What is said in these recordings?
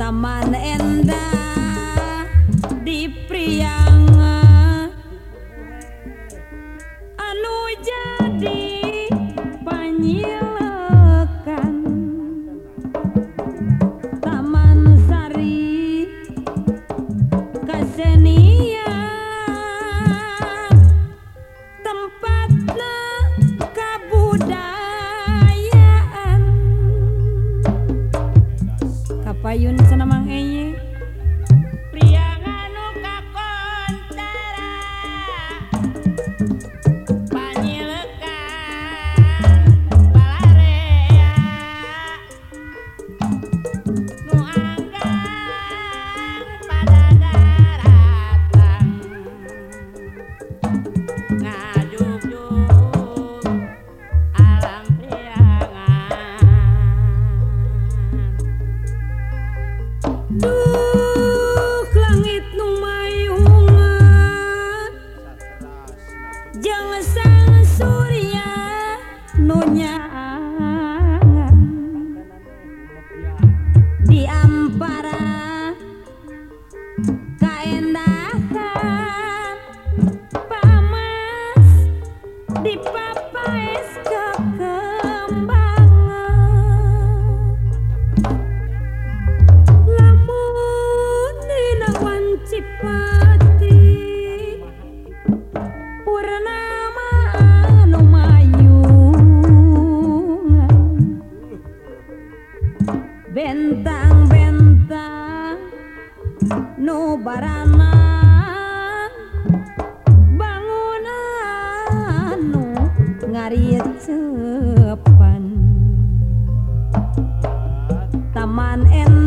enda dipria pa yun sa naman kaendahan pamas di papais kekembangan lamun dinawan cipati purnama anu mayungan bentang bentang nu barang bangunan nu ngarin sepan taman enu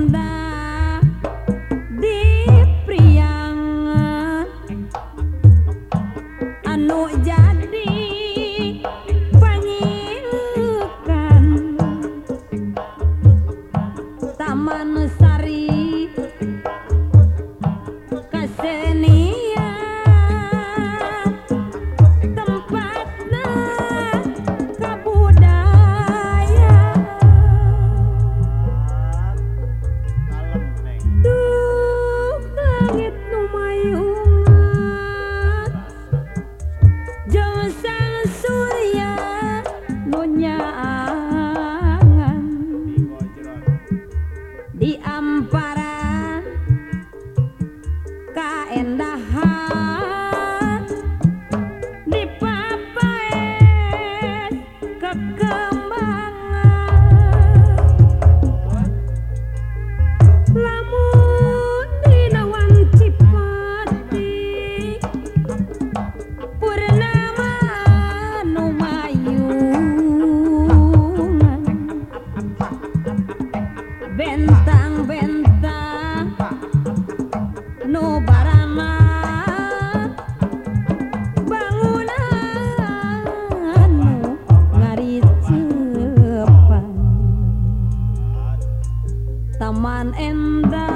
Nubara bangun anu ngaripan Taman endang